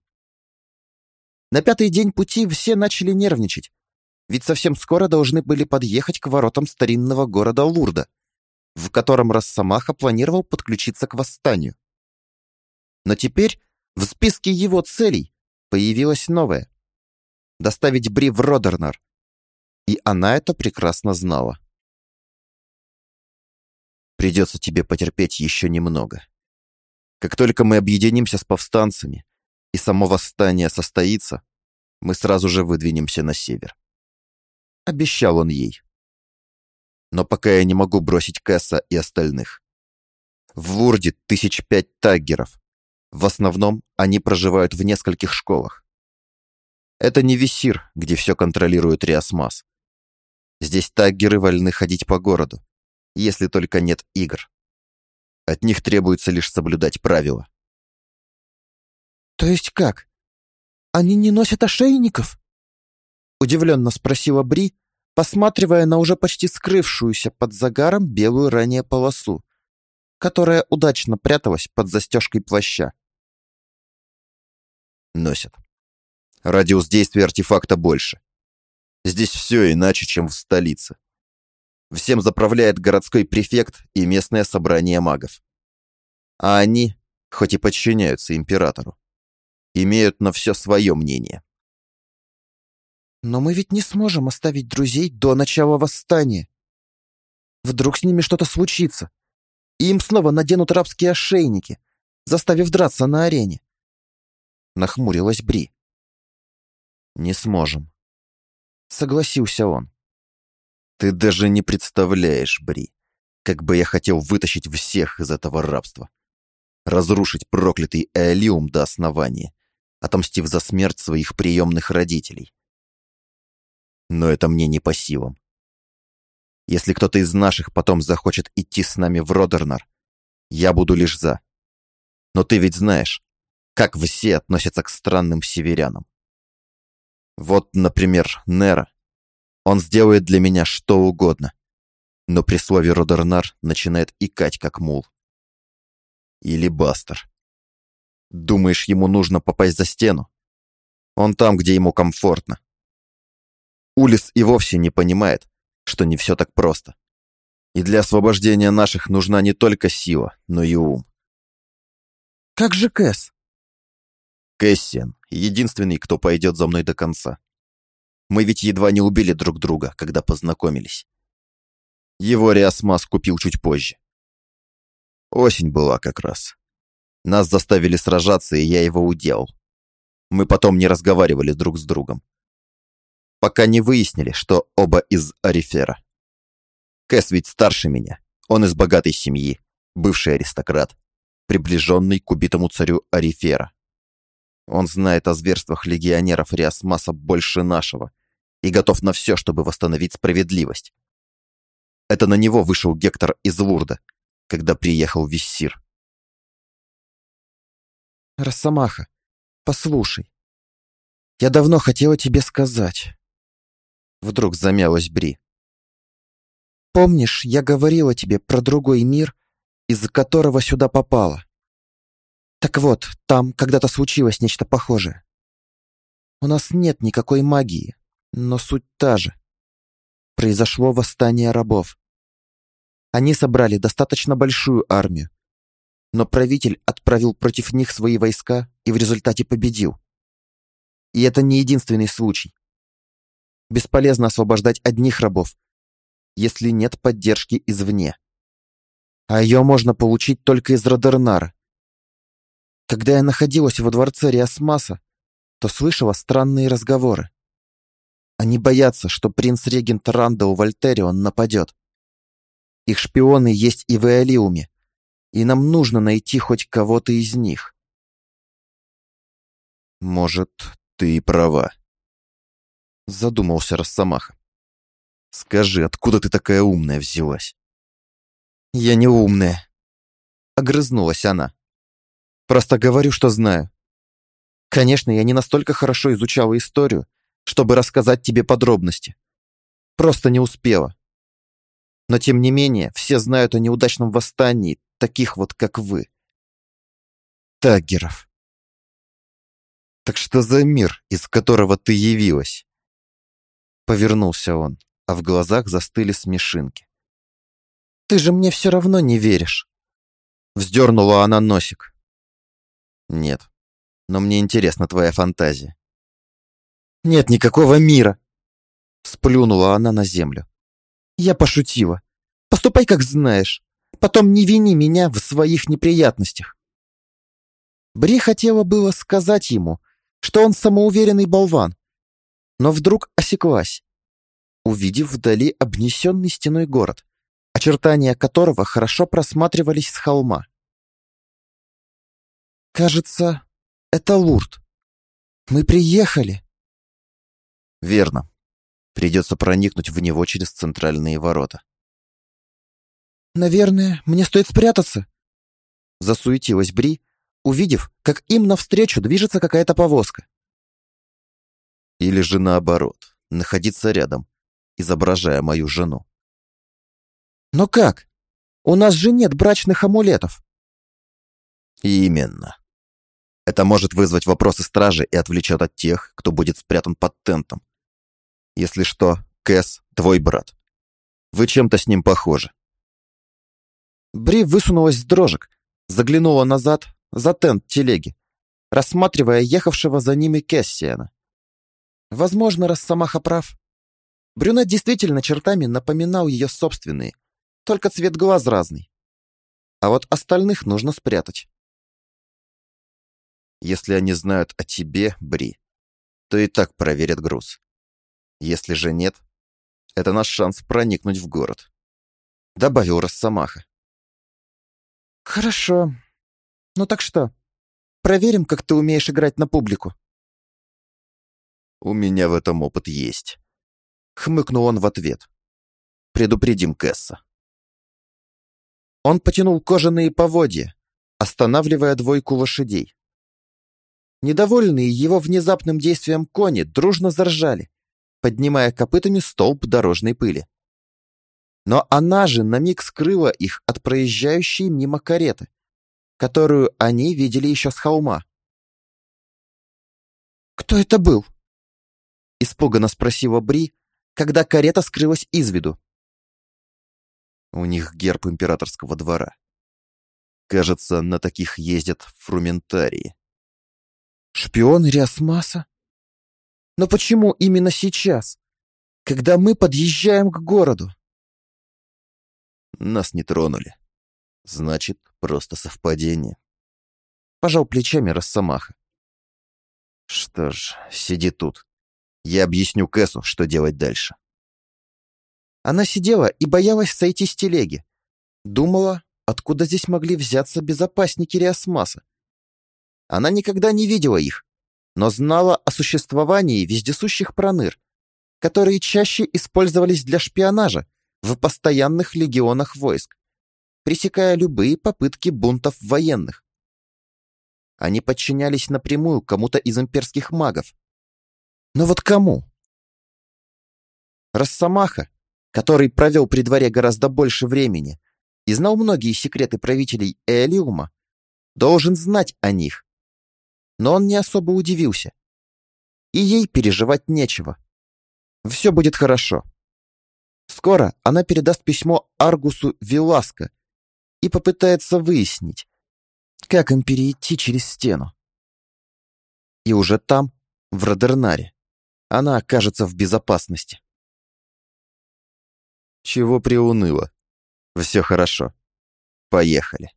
На пятый день пути все начали нервничать, ведь совсем скоро должны были подъехать к воротам старинного города Лурда, в котором Росомаха планировал подключиться к восстанию. Но теперь в списке его целей появилась новая доставить Бри в Родернар. И она это прекрасно знала. Придется тебе потерпеть еще немного. Как только мы объединимся с повстанцами, и само восстание состоится, мы сразу же выдвинемся на север. Обещал он ей. Но пока я не могу бросить Кэса и остальных. В Вурде тысяч пять таггеров. В основном они проживают в нескольких школах. Это не Висир, где все контролирует Риасмас. Здесь таггеры вольны ходить по городу, если только нет игр. От них требуется лишь соблюдать правила. «То есть как? Они не носят ошейников?» Удивленно спросила Бри, посматривая на уже почти скрывшуюся под загаром белую ранее полосу, которая удачно пряталась под застежкой плаща. Носят. Радиус действия артефакта больше. Здесь все иначе, чем в столице. Всем заправляет городской префект и местное собрание магов. А они, хоть и подчиняются императору, имеют на все свое мнение. Но мы ведь не сможем оставить друзей до начала восстания. Вдруг с ними что-то случится, и им снова наденут рабские ошейники, заставив драться на арене. Нахмурилась Бри. «Не сможем», — согласился он. «Ты даже не представляешь, Бри, как бы я хотел вытащить всех из этого рабства, разрушить проклятый Эолиум до основания отомстив за смерть своих приемных родителей. Но это мне не по силам. Если кто-то из наших потом захочет идти с нами в Родернар, я буду лишь за. Но ты ведь знаешь, как все относятся к странным северянам. Вот, например, Нера. Он сделает для меня что угодно, но при слове Родернар начинает икать, как мул. Или Бастер. Думаешь, ему нужно попасть за стену? Он там, где ему комфортно. Улис и вовсе не понимает, что не все так просто. И для освобождения наших нужна не только сила, но и ум. «Как же Кэс?» Кэссиан — единственный, кто пойдет за мной до конца. Мы ведь едва не убили друг друга, когда познакомились. Его Риасмас купил чуть позже. Осень была как раз. Нас заставили сражаться, и я его уделал. Мы потом не разговаривали друг с другом. Пока не выяснили, что оба из Арифера. Кэс ведь старше меня. Он из богатой семьи, бывший аристократ, приближенный к убитому царю Арифера. Он знает о зверствах легионеров Риасмаса больше нашего и готов на все, чтобы восстановить справедливость. Это на него вышел Гектор из Лурда, когда приехал Виссир. Росомаха, послушай. Я давно хотела тебе сказать. Вдруг замялась Бри. Помнишь, я говорила тебе про другой мир, из-за которого сюда попала? Так вот, там когда-то случилось нечто похожее. У нас нет никакой магии, но суть та же. Произошло восстание рабов. Они собрали достаточно большую армию, но правитель отправил против них свои войска и в результате победил. И это не единственный случай. Бесполезно освобождать одних рабов, если нет поддержки извне. А ее можно получить только из Родернара. Когда я находилась во дворце Риасмаса, то слышала странные разговоры. Они боятся, что принц-регент Рандall Вольтерион нападет. Их шпионы есть и в Эолиуме, и нам нужно найти хоть кого-то из них. Может, ты и права. Задумался Росомаха. Скажи, откуда ты такая умная взялась? Я не умная. Огрызнулась она. Просто говорю, что знаю. Конечно, я не настолько хорошо изучала историю, чтобы рассказать тебе подробности. Просто не успела. Но тем не менее, все знают о неудачном восстании, таких вот, как вы. Таггеров. Так что за мир, из которого ты явилась? Повернулся он, а в глазах застыли смешинки. Ты же мне все равно не веришь. Вздернула она носик. Нет, но мне интересна твоя фантазия. Нет никакого мира. Сплюнула она на землю. Я пошутила. Поступай, как знаешь. Потом не вини меня в своих неприятностях. Бри хотела было сказать ему, что он самоуверенный болван, но вдруг осеклась, увидев вдали обнесенный стеной город, очертания которого хорошо просматривались с холма. «Кажется, это Лурд. Мы приехали». «Верно. Придется проникнуть в него через центральные ворота». «Наверное, мне стоит спрятаться?» Засуетилась Бри, увидев, как им навстречу движется какая-то повозка. Или же наоборот, находиться рядом, изображая мою жену. «Но как? У нас же нет брачных амулетов!» «Именно. Это может вызвать вопросы стражи и отвлечет от тех, кто будет спрятан под тентом. Если что, Кэс — твой брат. Вы чем-то с ним похожи. Бри высунулась с дрожек, заглянула назад, за тент телеги, рассматривая ехавшего за ними Кессиана. Возможно, Росомаха прав. Брюнет действительно чертами напоминал ее собственные, только цвет глаз разный. А вот остальных нужно спрятать. Если они знают о тебе, Бри, то и так проверят груз. Если же нет, это наш шанс проникнуть в город. Добавил Росомаха. «Хорошо. Ну так что, проверим, как ты умеешь играть на публику?» «У меня в этом опыт есть», — хмыкнул он в ответ. «Предупредим Кэсса». Он потянул кожаные поводья, останавливая двойку лошадей. Недовольные его внезапным действием кони дружно заржали, поднимая копытами столб дорожной пыли. Но она же на миг скрыла их от проезжающей мимо кареты, которую они видели еще с холма. «Кто это был?» — испуганно спросила Бри, когда карета скрылась из виду. У них герб императорского двора. Кажется, на таких ездят фрументарии. Шпион Риасмаса? Но почему именно сейчас, когда мы подъезжаем к городу? Нас не тронули. Значит, просто совпадение. Пожал плечами Росомаха. Что ж, сиди тут. Я объясню Кэсу, что делать дальше. Она сидела и боялась сойти с телеги. Думала, откуда здесь могли взяться безопасники Риасмаса. Она никогда не видела их, но знала о существовании вездесущих проныр, которые чаще использовались для шпионажа в постоянных легионах войск, пресекая любые попытки бунтов военных. Они подчинялись напрямую кому-то из имперских магов. Но вот кому? Росомаха, который провел при дворе гораздо больше времени и знал многие секреты правителей Элиума, должен знать о них но он не особо удивился. И ей переживать нечего. Все будет хорошо. Скоро она передаст письмо Аргусу Виласко и попытается выяснить, как им перейти через стену. И уже там, в Родернаре, она окажется в безопасности. Чего приуныло? Все хорошо. Поехали.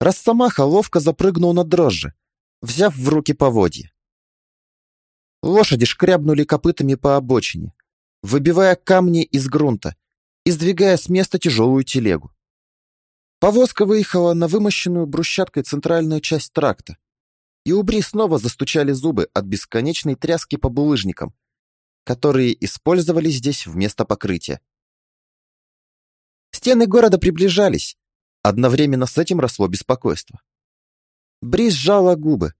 Росомаха ловко запрыгнул на дрожжи, взяв в руки поводья. Лошади шкрябнули копытами по обочине, выбивая камни из грунта и сдвигая с места тяжелую телегу. Повозка выехала на вымощенную брусчаткой центральную часть тракта, и у Бри снова застучали зубы от бесконечной тряски по булыжникам, которые использовали здесь вместо покрытия. Стены города приближались, одновременно с этим росло беспокойство. Бри сжала губы,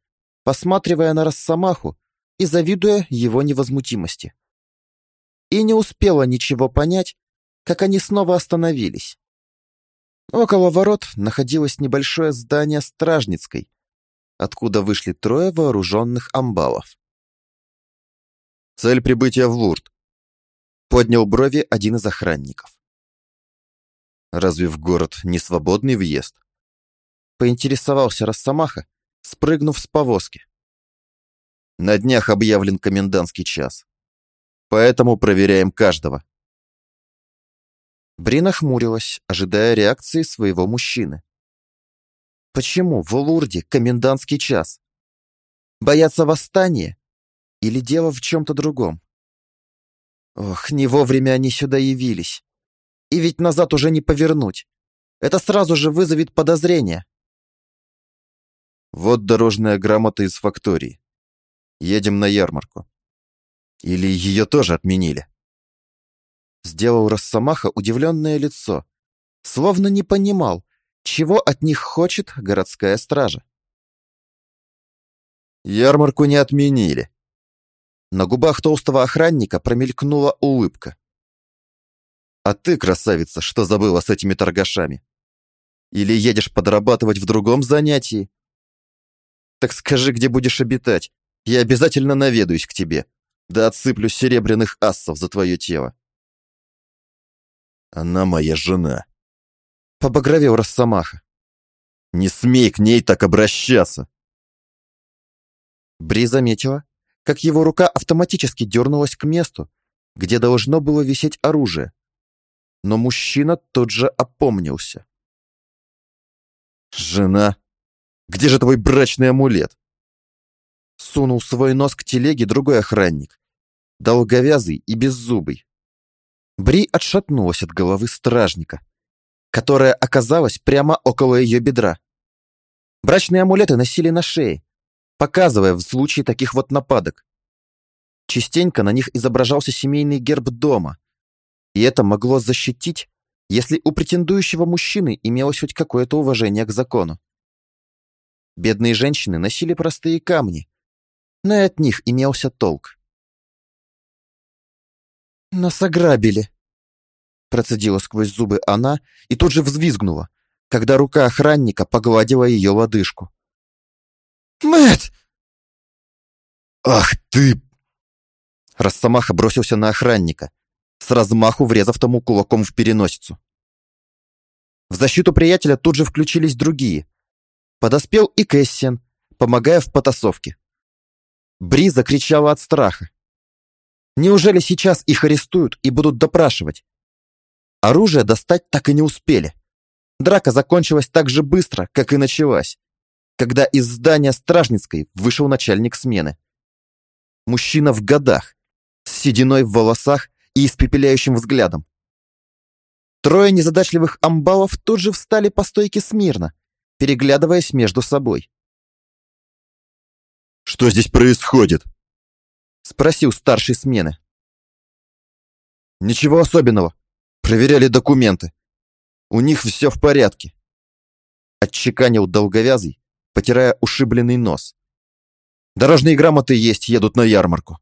посматривая на Росомаху и завидуя его невозмутимости. И не успела ничего понять, как они снова остановились. Около ворот находилось небольшое здание Стражницкой, откуда вышли трое вооруженных амбалов. «Цель прибытия в Лурд», — поднял брови один из охранников. «Разве в город не свободный въезд?» поинтересовался Росомаха, спрыгнув с повозки. На днях объявлен комендантский час. Поэтому проверяем каждого. Брина хмурилась, ожидая реакции своего мужчины. Почему в Лурде комендантский час? Боятся восстания? Или дело в чем-то другом? Ох, не вовремя они сюда явились. И ведь назад уже не повернуть. Это сразу же вызовет подозрение. Вот дорожная грамота из фактории. Едем на ярмарку. Или ее тоже отменили? Сделал Росомаха удивленное лицо, словно не понимал, чего от них хочет городская стража. Ярмарку не отменили. На губах толстого охранника промелькнула улыбка. А ты, красавица, что забыла с этими торгашами? Или едешь подрабатывать в другом занятии? Так скажи, где будешь обитать. Я обязательно наведаюсь к тебе. Да отсыплю серебряных ассов за твое тело. Она моя жена. Побагровел Росомаха. Не смей к ней так обращаться. Бри заметила, как его рука автоматически дернулась к месту, где должно было висеть оружие. Но мужчина тут же опомнился. «Жена?» Где же твой брачный амулет?» Сунул свой нос к телеге другой охранник, долговязый и беззубый. Бри отшатнулась от головы стражника, которая оказалась прямо около ее бедра. Брачные амулеты носили на шее, показывая в случае таких вот нападок. Частенько на них изображался семейный герб дома, и это могло защитить, если у претендующего мужчины имелось хоть какое-то уважение к закону. Бедные женщины носили простые камни, но и от них имелся толк. «Нас ограбили!» Процедила сквозь зубы она и тут же взвизгнула, когда рука охранника погладила ее лодыжку. Мэт! «Ах ты!» Росомаха бросился на охранника, с размаху врезав тому кулаком в переносицу. В защиту приятеля тут же включились другие. Подоспел и Кэссиан, помогая в потасовке. Бри закричала от страха. Неужели сейчас их арестуют и будут допрашивать? Оружие достать так и не успели. Драка закончилась так же быстро, как и началась, когда из здания Стражницкой вышел начальник смены. Мужчина в годах, с сединой в волосах и испепеляющим взглядом. Трое незадачливых амбалов тут же встали по стойке смирно, переглядываясь между собой. «Что здесь происходит?» — спросил старший смены. «Ничего особенного. Проверяли документы. У них все в порядке. Отчеканил долговязый, потирая ушибленный нос. Дорожные грамоты есть, едут на ярмарку.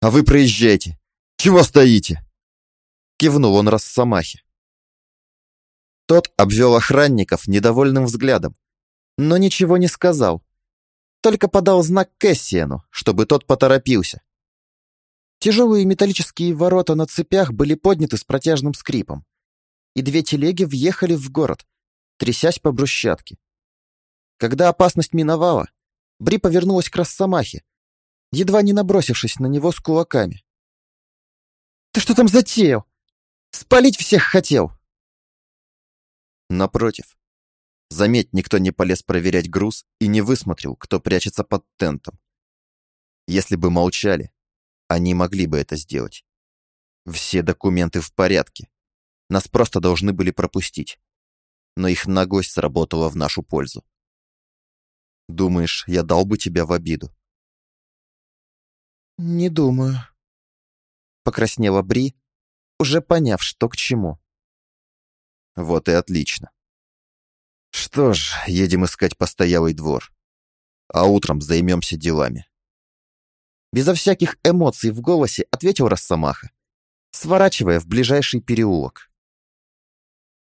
А вы проезжайте. Чего стоите? Кивнул он Росомахе. Тот обвел охранников недовольным взглядом, но ничего не сказал. Только подал знак Кэссиану, чтобы тот поторопился. Тяжелые металлические ворота на цепях были подняты с протяжным скрипом, и две телеги въехали в город, трясясь по брусчатке. Когда опасность миновала, Бри повернулась к Росомахе, едва не набросившись на него с кулаками. «Ты что там затеял? Спалить всех хотел!» Напротив. Заметь, никто не полез проверять груз и не высмотрел, кто прячется под тентом. Если бы молчали, они могли бы это сделать. Все документы в порядке. Нас просто должны были пропустить. Но их наглость сработала в нашу пользу. Думаешь, я дал бы тебя в обиду? Не думаю. Покраснела Бри, уже поняв, что к чему. Вот и отлично. Что ж, едем искать постоялый двор. А утром займемся делами. Безо всяких эмоций в голосе ответил Росомаха, сворачивая в ближайший переулок.